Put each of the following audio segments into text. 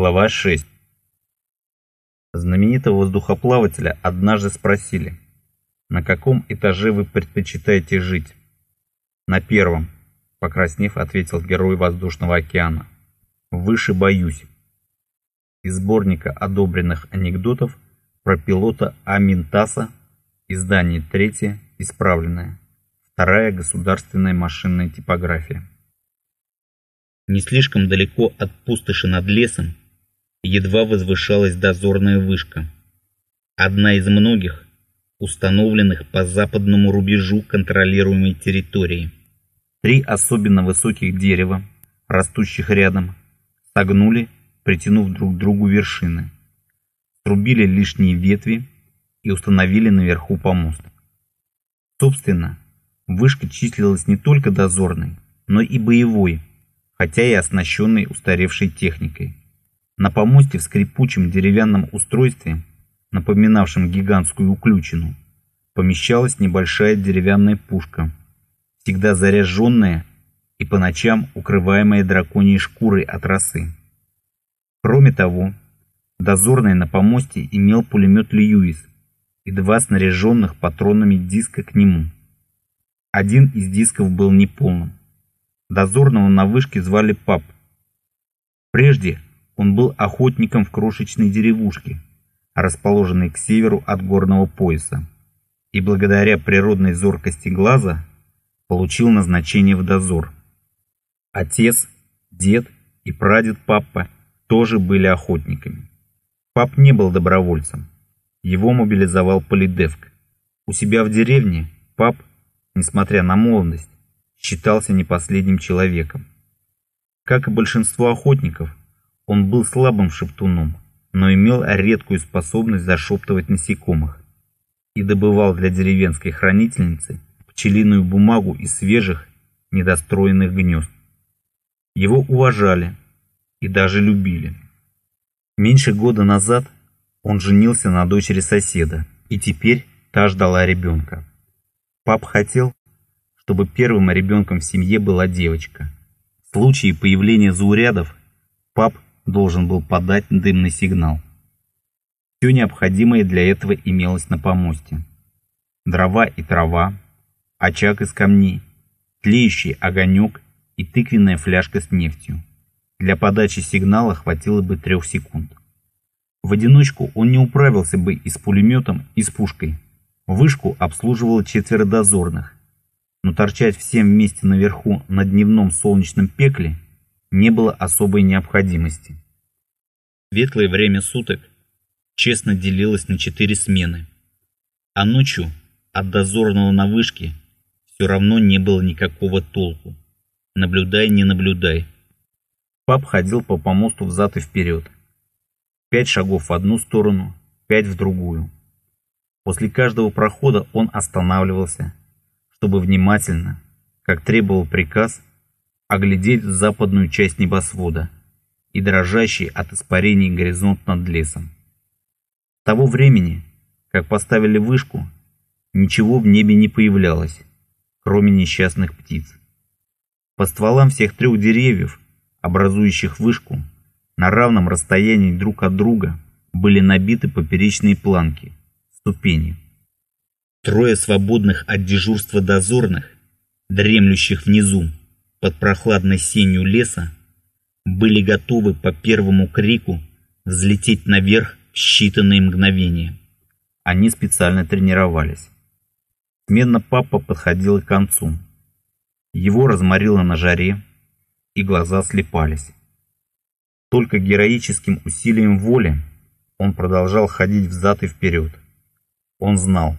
Глава 6. Знаменитого воздухоплавателя однажды спросили, на каком этаже вы предпочитаете жить? На первом, покраснев, ответил герой воздушного океана. Выше боюсь. Из сборника одобренных анекдотов про пилота Аминтаса, издание третье, исправленное. Вторая государственная машинная типография. Не слишком далеко от пустоши над лесом едва возвышалась дозорная вышка. Одна из многих, установленных по западному рубежу контролируемой территории. Три особенно высоких дерева, растущих рядом, согнули, притянув друг к другу вершины. Срубили лишние ветви и установили наверху помост. Собственно, вышка числилась не только дозорной, но и боевой, хотя и оснащенный устаревшей техникой. На помосте в скрипучем деревянном устройстве, напоминавшем гигантскую уключину, помещалась небольшая деревянная пушка, всегда заряженная и по ночам укрываемая драконьей шкурой от росы. Кроме того, дозорный на помосте имел пулемет Льюис и два снаряженных патронами диска к нему. Один из дисков был неполным. Дозорного на вышке звали Пап. Прежде он был охотником в крошечной деревушке, расположенной к северу от горного пояса, и благодаря природной зоркости глаза получил назначение в дозор. Отец, дед и прадед Паппа тоже были охотниками. Пап не был добровольцем. Его мобилизовал Полидевк. У себя в деревне Пап, несмотря на молодость, считался не последним человеком. Как и большинство охотников, он был слабым шептуном, но имел редкую способность зашептывать насекомых и добывал для деревенской хранительницы пчелиную бумагу из свежих, недостроенных гнезд. Его уважали и даже любили. Меньше года назад он женился на дочери соседа, и теперь та ждала ребенка. Пап хотел, чтобы первым ребенком в семье была девочка. В случае появления заурядов пап должен был подать дымный сигнал. Все необходимое для этого имелось на помосте. Дрова и трава, очаг из камней, тлеющий огонек и тыквенная фляжка с нефтью. Для подачи сигнала хватило бы трех секунд. В одиночку он не управился бы и с пулеметом, и с пушкой. Вышку обслуживало четверо дозорных, но торчать всем вместе наверху на дневном солнечном пекле не было особой необходимости. Светлое время суток честно делилось на четыре смены, а ночью от дозорного на вышке все равно не было никакого толку. Наблюдай, не наблюдай. Пап ходил по помосту взад и вперед. Пять шагов в одну сторону, пять в другую. После каждого прохода он останавливался, чтобы внимательно, как требовал приказ, оглядеть западную часть небосвода и дрожащий от испарений горизонт над лесом. С того времени, как поставили вышку, ничего в небе не появлялось, кроме несчастных птиц. По стволам всех трех деревьев, образующих вышку, на равном расстоянии друг от друга были набиты поперечные планки, ступени. Трое свободных от дежурства дозорных, дремлющих внизу, под прохладной сенью леса, были готовы по первому крику взлететь наверх в считанные мгновения. Они специально тренировались. Сменно папа подходил к концу. Его разморило на жаре, и глаза слепались. Только героическим усилием воли он продолжал ходить взад и вперед. Он знал,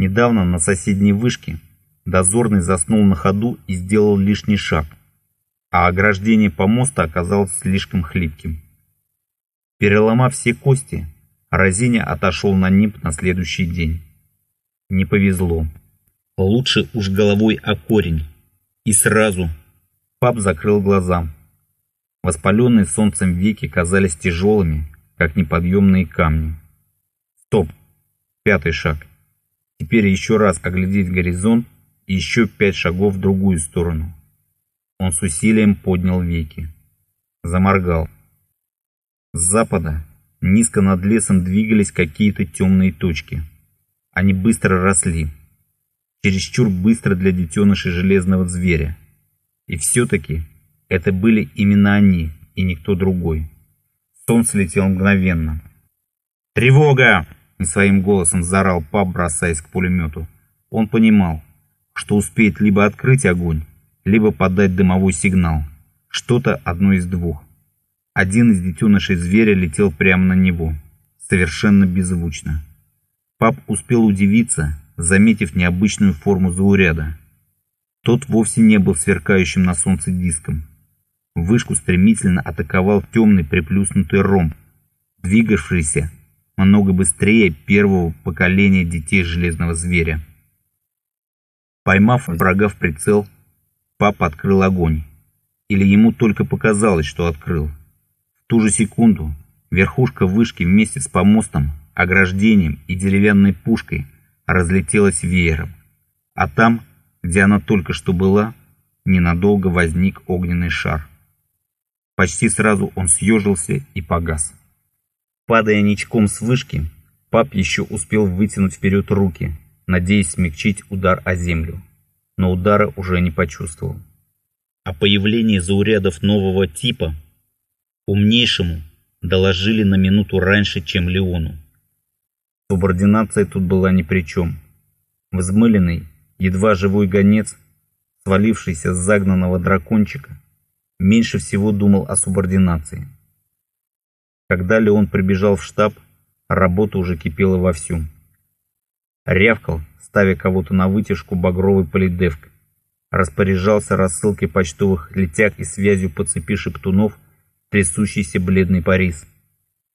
Недавно на соседней вышке дозорный заснул на ходу и сделал лишний шаг, а ограждение помоста оказалось слишком хлипким. Переломав все кости, Розиня отошел на нимб на следующий день. Не повезло. Лучше уж головой о корень. И сразу. Пап закрыл глаза. Воспаленные солнцем веки казались тяжелыми, как неподъемные камни. Стоп. Пятый шаг. Теперь еще раз оглядеть горизонт еще пять шагов в другую сторону. Он с усилием поднял веки. Заморгал. С запада низко над лесом двигались какие-то темные точки. Они быстро росли. Чересчур быстро для детенышей железного зверя. И все-таки это были именно они, и никто другой. Солнце летело мгновенно. «Тревога!» — своим голосом заорал пап, бросаясь к пулемету. Он понимал, что успеет либо открыть огонь, либо подать дымовой сигнал. Что-то одно из двух. Один из детенышей зверя летел прямо на него, совершенно беззвучно. Пап успел удивиться, заметив необычную форму зауряда. Тот вовсе не был сверкающим на солнце диском. Вышку стремительно атаковал темный приплюснутый ромб, двигавшийся много быстрее первого поколения детей Железного Зверя. Поймав врага в прицел, папа открыл огонь. Или ему только показалось, что открыл. В ту же секунду верхушка вышки вместе с помостом, ограждением и деревянной пушкой разлетелась веером. А там, где она только что была, ненадолго возник огненный шар. Почти сразу он съежился и погас. Падая ничком с вышки, пап еще успел вытянуть вперед руки, надеясь смягчить удар о землю. Но удара уже не почувствовал. О появлении заурядов нового типа умнейшему доложили на минуту раньше, чем Леону. Субординация тут была ни при чем. Взмыленный, едва живой гонец, свалившийся с загнанного дракончика, меньше всего думал о субординации. Когда Леон прибежал в штаб, работа уже кипела вовсю. Рявкал, ставя кого-то на вытяжку багровый полидевк. Распоряжался рассылкой почтовых летяг и связью по цепи шептунов трясущийся бледный Парис.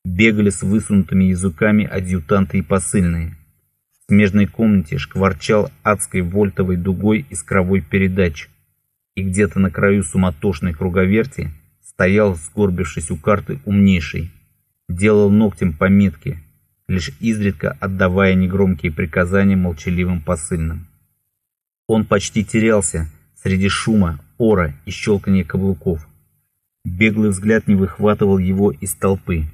Бегали с высунутыми языками адъютанты и посыльные. В смежной комнате шкварчал адской вольтовой дугой искровой передач. И где-то на краю суматошной круговерти стоял, сгорбившись у карты, умнейший. Делал ногтем пометки, лишь изредка отдавая негромкие приказания молчаливым посыльным. Он почти терялся среди шума, ора и щелканья каблуков. Беглый взгляд не выхватывал его из толпы,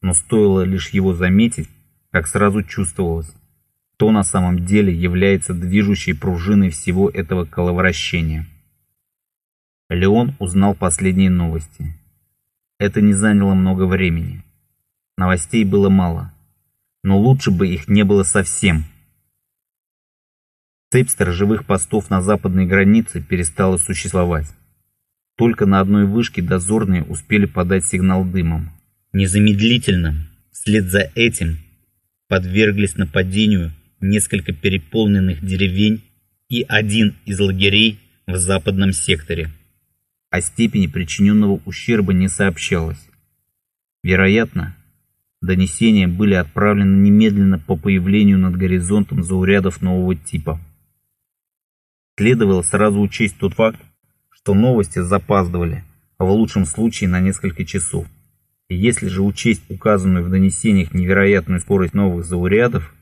но стоило лишь его заметить, как сразу чувствовалось, кто на самом деле является движущей пружиной всего этого коловращения. Леон узнал последние новости. Это не заняло много времени. Новостей было мало но лучше бы их не было совсем. Цепь сторожевых постов на западной границе перестала существовать. Только на одной вышке дозорные успели подать сигнал дымом. Незамедлительно, вслед за этим, подверглись нападению несколько переполненных деревень и один из лагерей в западном секторе. О степени причиненного ущерба не сообщалось. Вероятно, Донесения были отправлены немедленно по появлению над горизонтом заурядов нового типа. Следовало сразу учесть тот факт, что новости запаздывали, а в лучшем случае на несколько часов. И если же учесть указанную в донесениях невероятную скорость новых заурядов,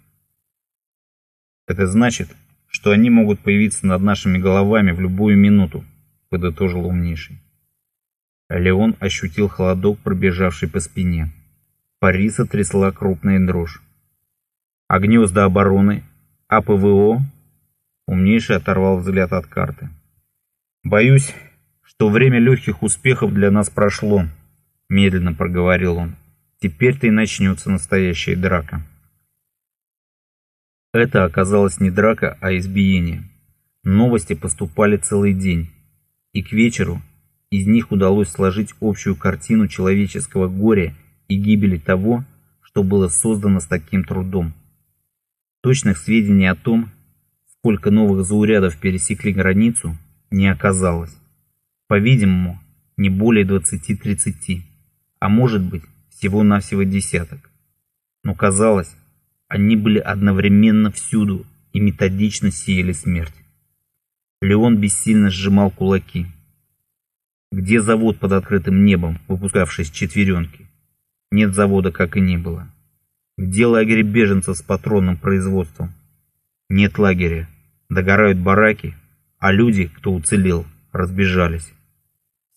это значит, что они могут появиться над нашими головами в любую минуту, подытожил умнейший. Леон ощутил холодок, пробежавший по спине. Париса трясла крупная дрожь. А гнезда обороны? А ПВО? Умнейший оторвал взгляд от карты. Боюсь, что время легких успехов для нас прошло, медленно проговорил он. Теперь-то и начнется настоящая драка. Это оказалось не драка, а избиение. Новости поступали целый день, и к вечеру из них удалось сложить общую картину человеческого горя и гибели того, что было создано с таким трудом. Точных сведений о том, сколько новых заурядов пересекли границу, не оказалось. По-видимому, не более 20-30, а может быть всего-навсего десяток. Но казалось, они были одновременно всюду и методично сеяли смерть. Леон бессильно сжимал кулаки. Где завод под открытым небом, выпускавший четверенки? Нет завода, как и не было. Где лагерь беженцев с патронным производством? Нет лагеря. Догорают бараки, а люди, кто уцелел, разбежались.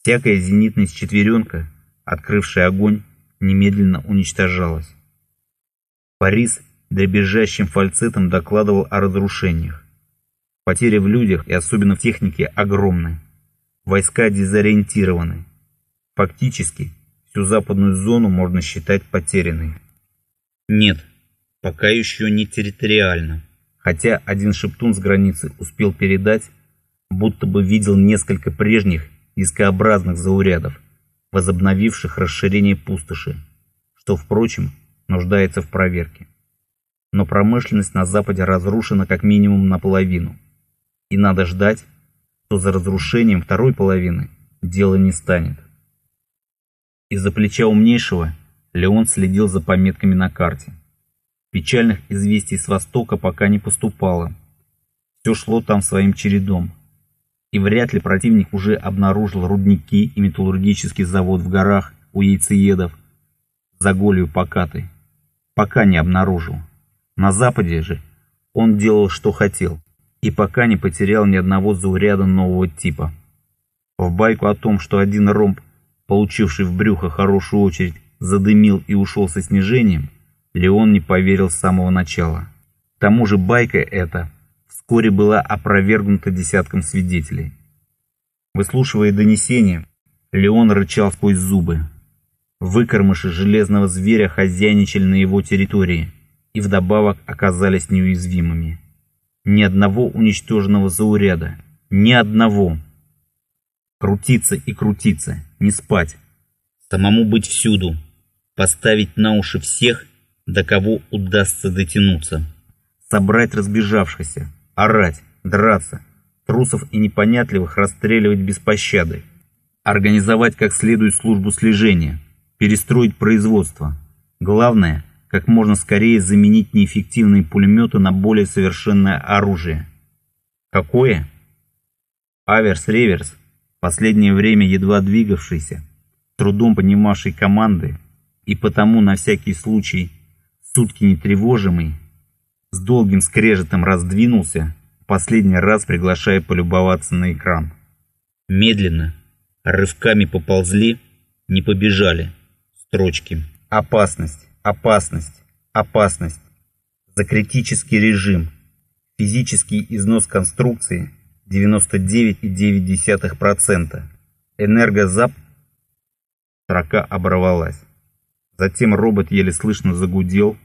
Всякая зенитность четверенка, открывшая огонь, немедленно уничтожалась. Парис дребезжащим фальцетом докладывал о разрушениях. Потери в людях и особенно в технике огромны. Войска дезориентированы. Фактически, всю западную зону можно считать потерянной. Нет, пока еще не территориально. Хотя один шептун с границы успел передать, будто бы видел несколько прежних дискообразных заурядов, возобновивших расширение пустоши, что, впрочем, нуждается в проверке. Но промышленность на Западе разрушена как минимум наполовину, и надо ждать, что за разрушением второй половины дело не станет. Из-за плеча умнейшего Леон следил за пометками на карте. Печальных известий с востока пока не поступало. Все шло там своим чередом. И вряд ли противник уже обнаружил рудники и металлургический завод в горах у яйцеедов за голью покатой. Пока не обнаружил. На западе же он делал, что хотел, и пока не потерял ни одного зауряда нового типа. В байку о том, что один ромб, получивший в брюхо хорошую очередь, задымил и ушел со снижением, Леон не поверил с самого начала. К тому же байка эта вскоре была опровергнута десятком свидетелей. Выслушивая донесения, Леон рычал сквозь зубы. Выкормыши железного зверя хозяйничали на его территории и вдобавок оказались неуязвимыми. Ни одного уничтоженного зауряда, ни одного. Крутиться и крутиться, не спать. Самому быть всюду, поставить на уши всех, до кого удастся дотянуться. Собрать разбежавшихся, орать, драться, трусов и непонятливых расстреливать без пощады. Организовать как следует службу слежения, перестроить производство. Главное, как можно скорее заменить неэффективные пулеметы на более совершенное оружие. Какое? Аверс-реверс, последнее время едва двигавшийся, трудом понимавший команды и потому на всякий случай сутки не тревожимый, с долгим скрежетом раздвинулся, последний раз приглашая полюбоваться на экран. Медленно, рывками поползли, не побежали. Строчки. Опасность, опасность, опасность. За критический режим. Физический износ конструкции 99,9%. Энергозап. Строка оборвалась. Затем робот еле слышно загудел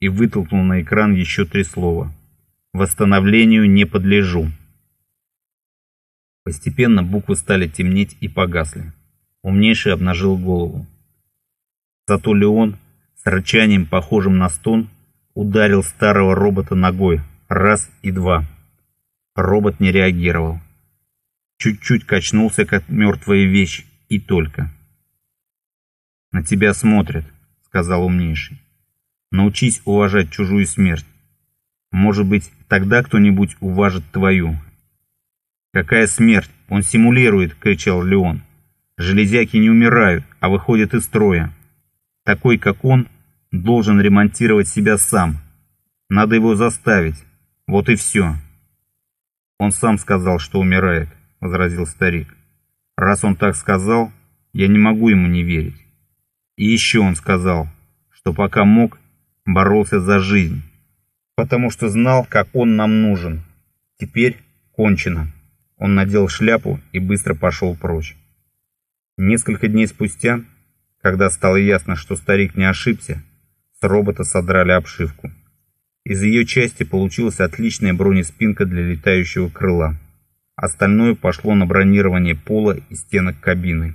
и вытолкнул на экран еще три слова. Восстановлению не подлежу. Постепенно буквы стали темнеть и погасли. Умнейший обнажил голову. Зато Леон с рычанием, похожим на стон, ударил старого робота ногой раз и два. Робот не реагировал. Чуть-чуть качнулся, как мертвая вещь, и только. «На тебя смотрят», — сказал умнейший. «Научись уважать чужую смерть. Может быть, тогда кто-нибудь уважит твою». «Какая смерть? Он симулирует!» — кричал Леон. «Железяки не умирают, а выходят из строя. Такой, как он, должен ремонтировать себя сам. Надо его заставить. Вот и все». «Он сам сказал, что умирает», — возразил старик. «Раз он так сказал, я не могу ему не верить». И еще он сказал, что пока мог, боролся за жизнь, потому что знал, как он нам нужен. Теперь кончено. Он надел шляпу и быстро пошел прочь. Несколько дней спустя, когда стало ясно, что старик не ошибся, с робота содрали обшивку. Из ее части получилась отличная бронеспинка для летающего крыла. Остальное пошло на бронирование пола и стенок кабины.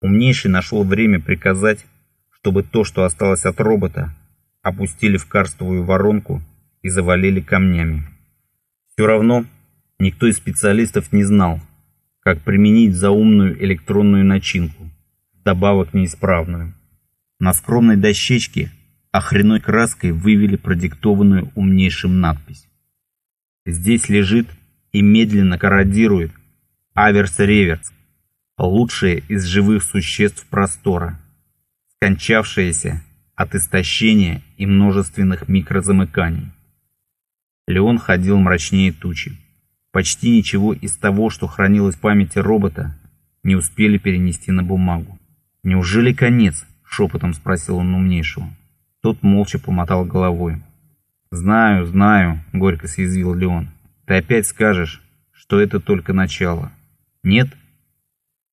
Умнейший нашел время приказать, чтобы то, что осталось от робота, опустили в карстовую воронку и завалили камнями. Все равно никто из специалистов не знал, как применить заумную электронную начинку, добавок неисправную. На скромной дощечке охреной краской вывели продиктованную умнейшим надпись. Здесь лежит и медленно корродирует аверс-реверс, лучшее из живых существ простора, скончавшееся от истощения и множественных микрозамыканий. Леон ходил мрачнее тучи. Почти ничего из того, что хранилось в памяти робота, не успели перенести на бумагу. Неужели конец? Шепотом спросил он умнейшего. Тот молча помотал головой. «Знаю, знаю», — горько съязвил Леон. «Ты опять скажешь, что это только начало». «Нет?»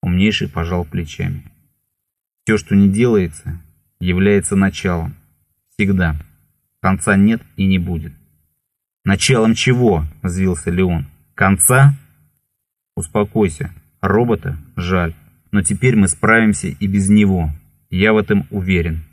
Умнейший пожал плечами. «Все, что не делается, является началом. Всегда. Конца нет и не будет». «Началом чего?» — взвился Леон. «Конца?» «Успокойся. Робота жаль, но теперь мы справимся и без него. Я в этом уверен».